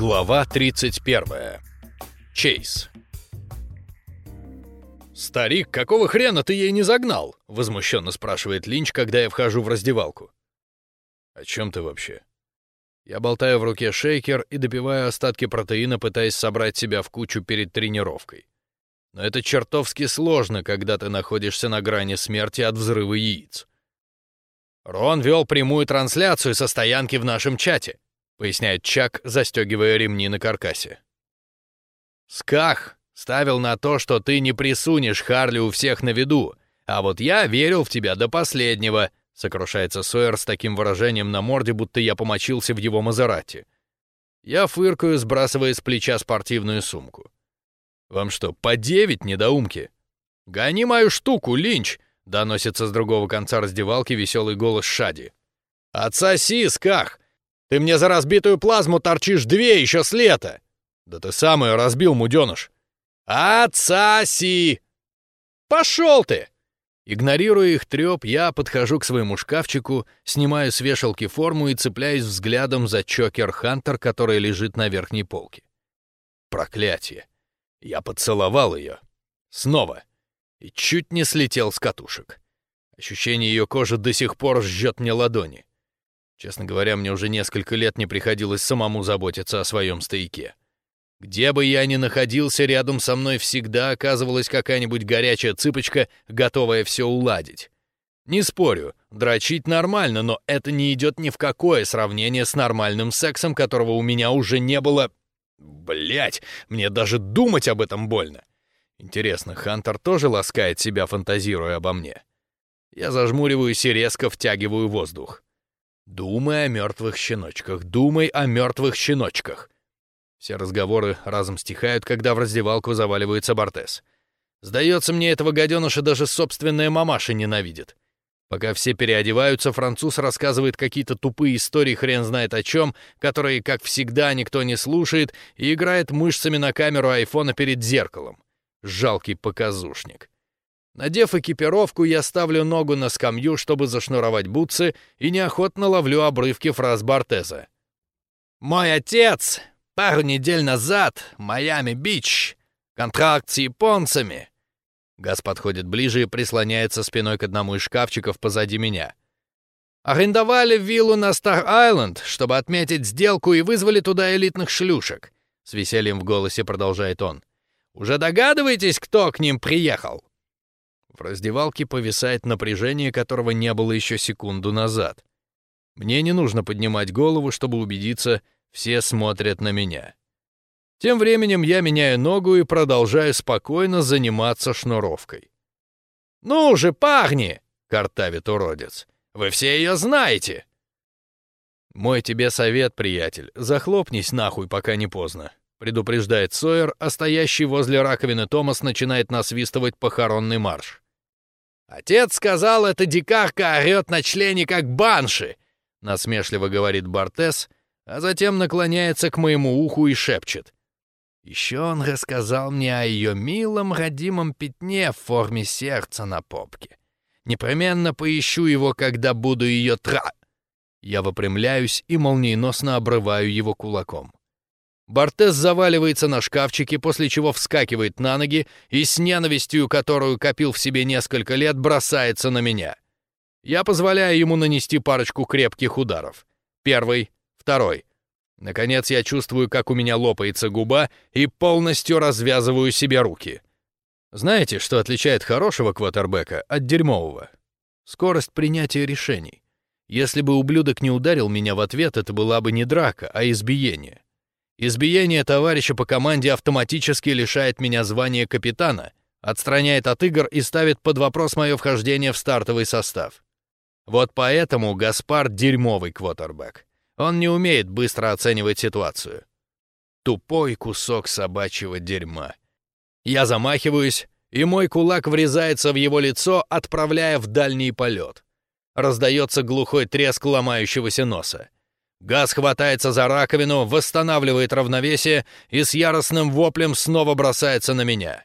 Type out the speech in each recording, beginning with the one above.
Глава 31. Чейз. «Старик, какого хрена ты ей не загнал?» — возмущенно спрашивает Линч, когда я вхожу в раздевалку. «О чем ты вообще?» Я болтаю в руке шейкер и допиваю остатки протеина, пытаясь собрать себя в кучу перед тренировкой. Но это чертовски сложно, когда ты находишься на грани смерти от взрыва яиц. Рон вел прямую трансляцию со стоянки в нашем чате поясняет Чак, застегивая ремни на каркасе. Сках ставил на то, что ты не присунешь Харли у всех на виду, а вот я верил в тебя до последнего, сокрушается Сойер с таким выражением на морде, будто я помочился в его Мазерати. Я фыркаю, сбрасывая с плеча спортивную сумку. Вам что, по девять недоумки? Гони мою штуку, Линч! доносится с другого конца раздевалки веселый голос Шади. Отсоси, Сках! Ты мне за разбитую плазму торчишь две еще с лета. Да ты сам ее разбил, муденыш. Отсоси! Пошел ты! Игнорируя их треп, я подхожу к своему шкафчику, снимаю с вешалки форму и цепляюсь взглядом за Чокер Хантер, который лежит на верхней полке. Проклятие! Я поцеловал ее. Снова. И чуть не слетел с катушек. Ощущение ее кожи до сих пор жжет мне ладони. Честно говоря, мне уже несколько лет не приходилось самому заботиться о своем стояке. Где бы я ни находился, рядом со мной всегда оказывалась какая-нибудь горячая цыпочка, готовая все уладить. Не спорю, дрочить нормально, но это не идет ни в какое сравнение с нормальным сексом, которого у меня уже не было... Блять, мне даже думать об этом больно. Интересно, Хантер тоже ласкает себя, фантазируя обо мне? Я зажмуриваюсь и резко втягиваю воздух. Думай о мертвых щеночках, думай о мертвых щеночках. Все разговоры разом стихают, когда в раздевалку заваливается Бортес. Сдается мне, этого гаденыша даже собственная мамаша ненавидит. Пока все переодеваются, француз рассказывает какие-то тупые истории хрен знает о чем, которые, как всегда, никто не слушает, и играет мышцами на камеру айфона перед зеркалом. Жалкий показушник. Надев экипировку, я ставлю ногу на скамью, чтобы зашнуровать бутсы, и неохотно ловлю обрывки фраз Бортеза. «Мой отец пару недель назад, Майами-Бич, контракт с японцами». Газ подходит ближе и прислоняется спиной к одному из шкафчиков позади меня. «Арендовали виллу на Стар-Айленд, чтобы отметить сделку, и вызвали туда элитных шлюшек», — с весельем в голосе продолжает он. «Уже догадываетесь, кто к ним приехал?» В раздевалке повисает напряжение, которого не было еще секунду назад. Мне не нужно поднимать голову, чтобы убедиться, все смотрят на меня. Тем временем я меняю ногу и продолжаю спокойно заниматься шнуровкой. «Ну же, парни!» — картавит уродец. «Вы все ее знаете!» «Мой тебе совет, приятель, захлопнись нахуй, пока не поздно», — предупреждает Сойер, а стоящий возле раковины Томас начинает насвистывать похоронный марш. «Отец сказал, эта дикарка орет на члене, как банши!» — насмешливо говорит Бортес, а затем наклоняется к моему уху и шепчет. Еще он рассказал мне о ее милом родимом пятне в форме сердца на попке. Непременно поищу его, когда буду ее тра... Я выпрямляюсь и молниеносно обрываю его кулаком. Бортес заваливается на шкафчике, после чего вскакивает на ноги и с ненавистью, которую копил в себе несколько лет, бросается на меня. Я позволяю ему нанести парочку крепких ударов. Первый, второй. Наконец я чувствую, как у меня лопается губа и полностью развязываю себе руки. Знаете, что отличает хорошего квотербека от дерьмового? Скорость принятия решений. Если бы ублюдок не ударил меня в ответ, это была бы не драка, а избиение. Избиение товарища по команде автоматически лишает меня звания капитана, отстраняет от игр и ставит под вопрос мое вхождение в стартовый состав. Вот поэтому Гаспар дерьмовый квотербек. Он не умеет быстро оценивать ситуацию. Тупой кусок собачьего дерьма. Я замахиваюсь, и мой кулак врезается в его лицо, отправляя в дальний полет. Раздается глухой треск ломающегося носа. Газ хватается за раковину, восстанавливает равновесие и с яростным воплем снова бросается на меня.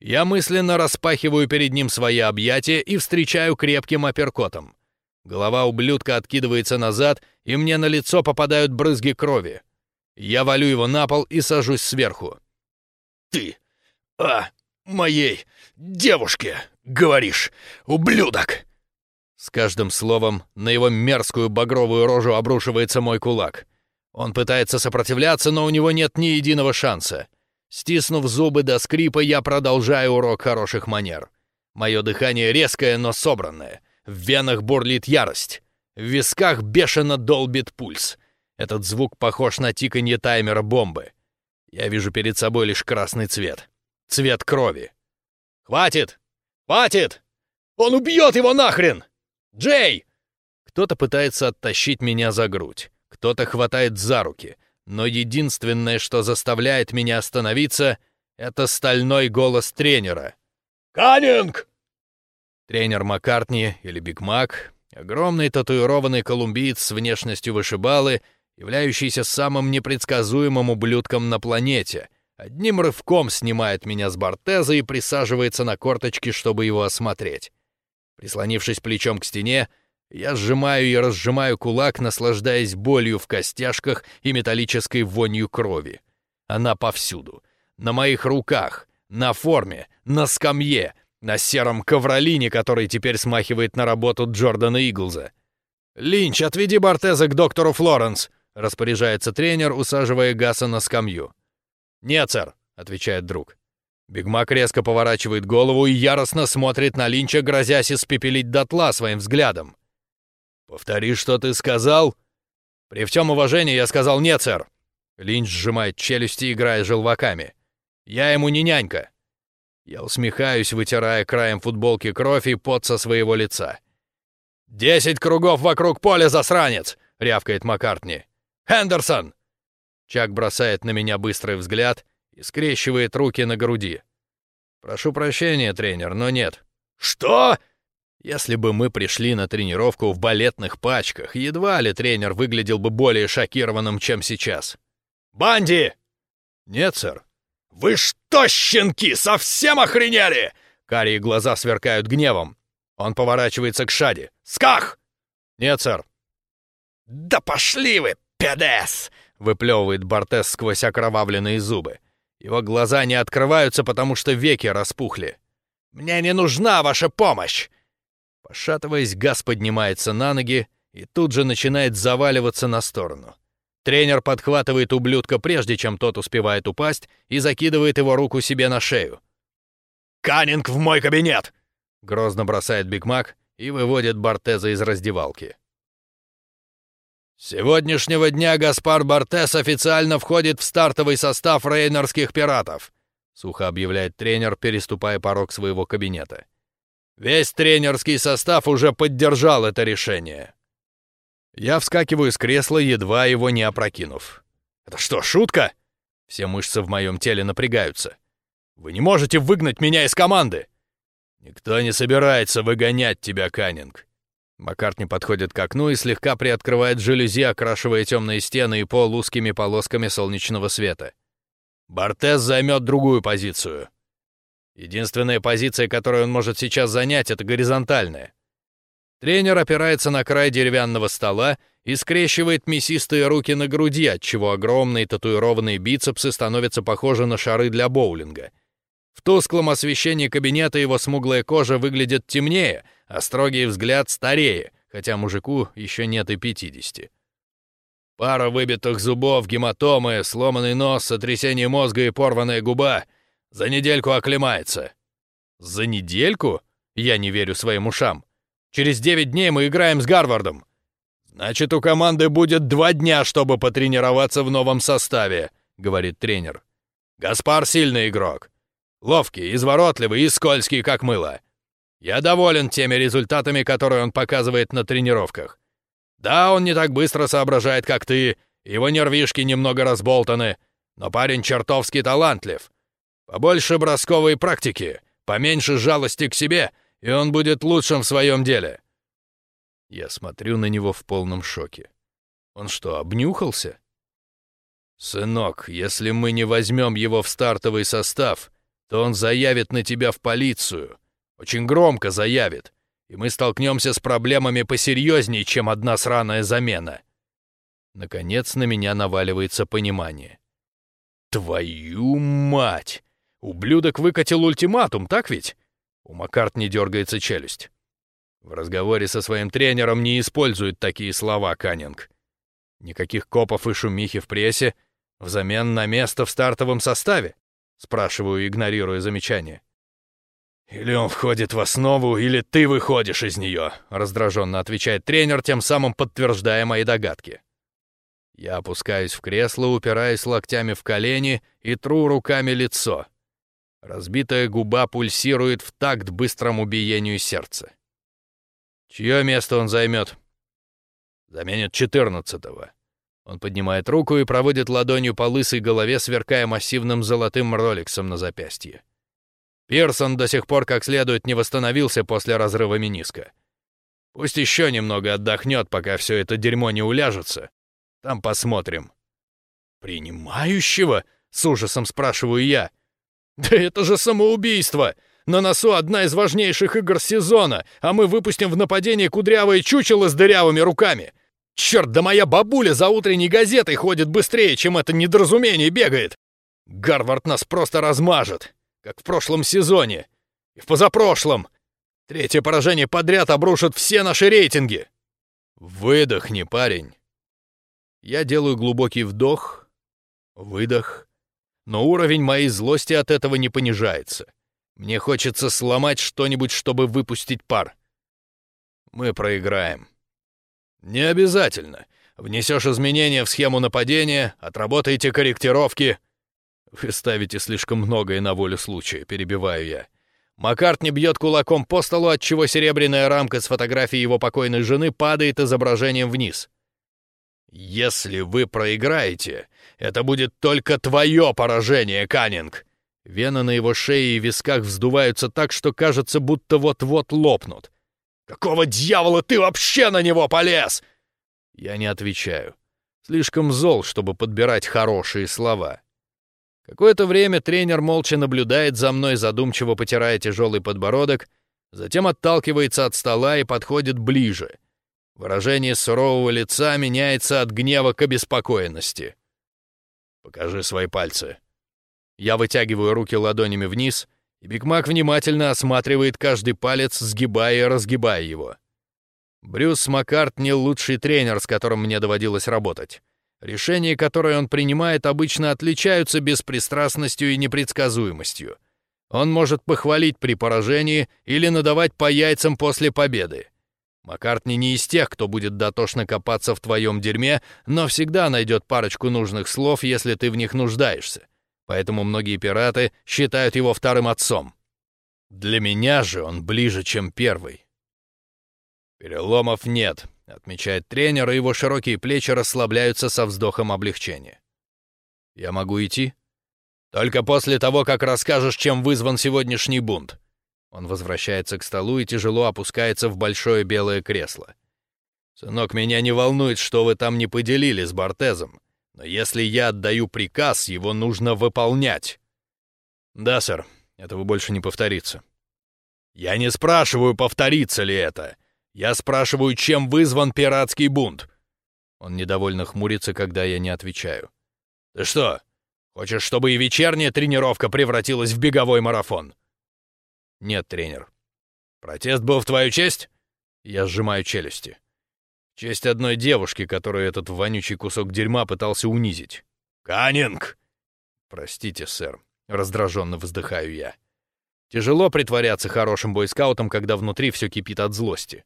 Я мысленно распахиваю перед ним свои объятия и встречаю крепким апперкотом. Голова ублюдка откидывается назад, и мне на лицо попадают брызги крови. Я валю его на пол и сажусь сверху. «Ты о моей девушке говоришь, ублюдок!» С каждым словом на его мерзкую багровую рожу обрушивается мой кулак. Он пытается сопротивляться, но у него нет ни единого шанса. Стиснув зубы до скрипа, я продолжаю урок хороших манер. Мое дыхание резкое, но собранное. В венах бурлит ярость. В висках бешено долбит пульс. Этот звук похож на тиканье таймера бомбы. Я вижу перед собой лишь красный цвет. Цвет крови. «Хватит! Хватит! Он убьет его нахрен! Джей!» Кто-то пытается оттащить меня за грудь. Кто-то хватает за руки. Но единственное, что заставляет меня остановиться, это стальной голос тренера. «Каннинг!» Тренер Маккартни или Биг Мак, огромный татуированный колумбиец с внешностью вышибалы, являющийся самым непредсказуемым ублюдком на планете, одним рывком снимает меня с Бортеза и присаживается на корточки, чтобы его осмотреть. Прислонившись плечом к стене, я сжимаю и разжимаю кулак, наслаждаясь болью в костяшках и металлической вонью крови. Она повсюду. На моих руках, на форме, на скамье, на сером ковролине, который теперь смахивает на работу Джордана Иглза. «Линч, отведи Бортеза к доктору Флоренс!» — распоряжается тренер, усаживая Гаса на скамью. «Нет, сэр», — отвечает друг. Бигмак резко поворачивает голову и яростно смотрит на Линча, грозясь испепелить дотла своим взглядом. «Повтори, что ты сказал?» «При всем уважении я сказал нет, сэр». Линч сжимает челюсти, играя желваками. «Я ему не нянька». Я усмехаюсь, вытирая краем футболки кровь и пот со своего лица. «Десять кругов вокруг поля, засранец!» — рявкает Маккартни. «Хендерсон!» Чак бросает на меня быстрый взгляд и скрещивает руки на груди. «Прошу прощения, тренер, но нет». «Что?» Если бы мы пришли на тренировку в балетных пачках, едва ли тренер выглядел бы более шокированным, чем сейчас. «Банди!» «Нет, сэр». «Вы что, щенки, совсем охренели?» Карие глаза сверкают гневом. Он поворачивается к Шаде. «Сках!» «Нет, сэр». «Да пошли вы, педес!» — выплевывает Бортес сквозь окровавленные зубы. Его глаза не открываются, потому что веки распухли. «Мне не нужна ваша помощь!» Пошатываясь, Гас поднимается на ноги и тут же начинает заваливаться на сторону. Тренер подхватывает ублюдка, прежде чем тот успевает упасть, и закидывает его руку себе на шею. «Каннинг в мой кабинет!» Грозно бросает Биг Мак и выводит Бортеза из раздевалки. Сегодняшнего дня Гаспар Бортес официально входит в стартовый состав рейнерских пиратов, сухо объявляет тренер, переступая порог своего кабинета. Весь тренерский состав уже поддержал это решение. Я вскакиваю с кресла, едва его не опрокинув. «Это что, шутка?» Все мышцы в моем теле напрягаются. «Вы не можете выгнать меня из команды!» «Никто не собирается выгонять тебя, Каннинг!» Маккартни подходит к окну и слегка приоткрывает жалюзи, окрашивая темные стены и пол узкими полосками солнечного света. «Бортес займет другую позицию. Единственная позиция, которую он может сейчас занять, это горизонтальная. Тренер опирается на край деревянного стола и скрещивает мясистые руки на груди, отчего огромные татуированные бицепсы становятся похожи на шары для боулинга. В тусклом освещении кабинета его смуглая кожа выглядит темнее, а строгий взгляд старее, хотя мужику еще нет и пятидесяти. Пара выбитых зубов, гематомы, сломанный нос, сотрясение мозга и порванная губа — за недельку оклемается». «За недельку?» Я не верю своим ушам. «Через девять дней мы играем с Гарвардом». «Значит, у команды будет два дня, чтобы потренироваться в новом составе», — говорит тренер. «Гаспар сильный игрок. Ловкий, изворотливый и скользкий, как мыло. Я доволен теми результатами, которые он показывает на тренировках. Да, он не так быстро соображает, как ты, его нервишки немного разболтаны, но парень чертовски талантлив. Побольше бросковой практики, поменьше жалости к себе, и он будет лучшим в своем деле». Я смотрю на него в полном шоке. Он что, обнюхался? «Сынок, если мы не возьмем его в стартовый состав, то он заявит на тебя в полицию. Очень громко заявит, и мы столкнемся с проблемами посерьезнее, чем одна сраная замена». Наконец на меня наваливается понимание. Твою мать! Ублюдок выкатил ультиматум, так ведь? У Маккартни дергается челюсть. В разговоре со своим тренером не использует такие слова Каннинг. Никаких копов и шумихи в прессе взамен на место в стартовом составе? Спрашиваю, игнорируя замечание. «Или он входит в основу, или ты выходишь из нее», раздраженно отвечает тренер, тем самым подтверждая мои догадки. Я опускаюсь в кресло, упираясь локтями в колени и тру руками лицо. Разбитая губа пульсирует в такт быстрому биению сердца. Чье место он займет? Заменит четырнадцатого. Он поднимает руку и проводит ладонью по лысой голове, сверкая массивным золотым роликсом на запястье. Пирсон до сих пор как следует не восстановился после разрыва мениска. Пусть еще немного отдохнет, пока все это дерьмо не уляжется. Там посмотрим. «Принимающего?» — с ужасом спрашиваю я. «Да это же самоубийство! На носу одна из важнейших игр сезона, а мы выпустим в нападение кудрявое чучело с дырявыми руками. Черт, да моя бабуля за утренней газетой ходит быстрее, чем это недоразумение бегает. Гарвард нас просто размажет, как в прошлом сезоне. И в позапрошлом. Третье поражение подряд обрушит все наши рейтинги. Выдохни, парень. Я делаю глубокий вдох, выдох, но уровень моей злости от этого не понижается. Мне хочется сломать что-нибудь, чтобы выпустить пар. Мы проиграем. Не обязательно. Внесешь изменения в схему нападения, отработаете корректировки. Вы ставите слишком многое на волю случая, перебиваю я. Маккартни бьет кулаком по столу, отчего серебряная рамка с фотографией его покойной жены падает изображением вниз. «Если вы проиграете, это будет только твое поражение, Каннинг!» Вены на его шее и висках вздуваются так, что кажется, будто вот-вот лопнут. «Какого дьявола ты вообще на него полез?» Я не отвечаю. Слишком зол, чтобы подбирать хорошие слова. Какое-то время тренер молча наблюдает за мной, задумчиво потирая тяжелый подбородок, затем отталкивается от стола и подходит ближе. Выражение сурового лица меняется от гнева к обеспокоенности. «Покажи свои пальцы». Я вытягиваю руки ладонями вниз, и Бигмак внимательно осматривает каждый палец, сгибая и разгибая его. Брюс Маккарт не лучший тренер, с которым мне доводилось работать. Решения, которые он принимает, обычно отличаются беспристрастностью и непредсказуемостью. Он может похвалить при поражении или надавать по яйцам после победы. Маккартни не из тех, кто будет дотошно копаться в твоем дерьме, но всегда найдет парочку нужных слов, если ты в них нуждаешься поэтому многие пираты считают его вторым отцом. Для меня же он ближе, чем первый. «Переломов нет», — отмечает тренер, и его широкие плечи расслабляются со вздохом облегчения. «Я могу идти?» «Только после того, как расскажешь, чем вызван сегодняшний бунт». Он возвращается к столу и тяжело опускается в большое белое кресло. «Сынок, меня не волнует, что вы там не поделили с Бортезом. Но если я отдаю приказ, его нужно выполнять. Да, сэр, этого больше не повторится. Я не спрашиваю, повторится ли это. Я спрашиваю, чем вызван пиратский бунт. Он недовольно хмурится, когда я не отвечаю. Ты что, хочешь, чтобы и вечерняя тренировка превратилась в беговой марафон? Нет, тренер. Протест был в твою честь? Я сжимаю челюсти честь одной девушки, которую этот вонючий кусок дерьма пытался унизить. «Каннинг!» «Простите, сэр», — раздраженно вздыхаю я. Тяжело притворяться хорошим бойскаутом, когда внутри все кипит от злости.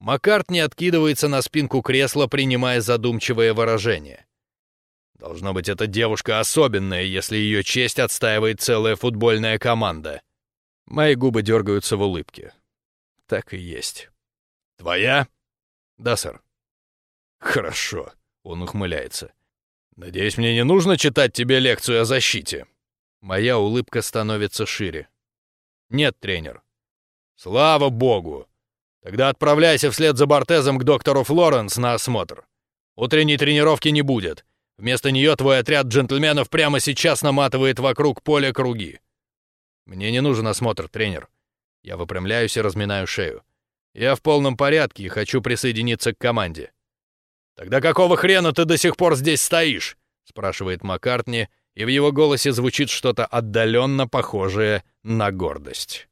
Маккарт не откидывается на спинку кресла, принимая задумчивое выражение. Должно быть, эта девушка особенная, если ее честь отстаивает целая футбольная команда. Мои губы дергаются в улыбке. Так и есть. «Твоя?» «Да, сэр». «Хорошо», — он ухмыляется. «Надеюсь, мне не нужно читать тебе лекцию о защите». Моя улыбка становится шире. «Нет, тренер». «Слава богу! Тогда отправляйся вслед за Бортезом к доктору Флоренс на осмотр. Утренней тренировки не будет. Вместо нее твой отряд джентльменов прямо сейчас наматывает вокруг поля круги. Мне не нужен осмотр, тренер. Я выпрямляюсь и разминаю шею. Я в полном порядке и хочу присоединиться к команде. «Тогда какого хрена ты до сих пор здесь стоишь?» — спрашивает Маккартни, и в его голосе звучит что-то отдаленно похожее на гордость.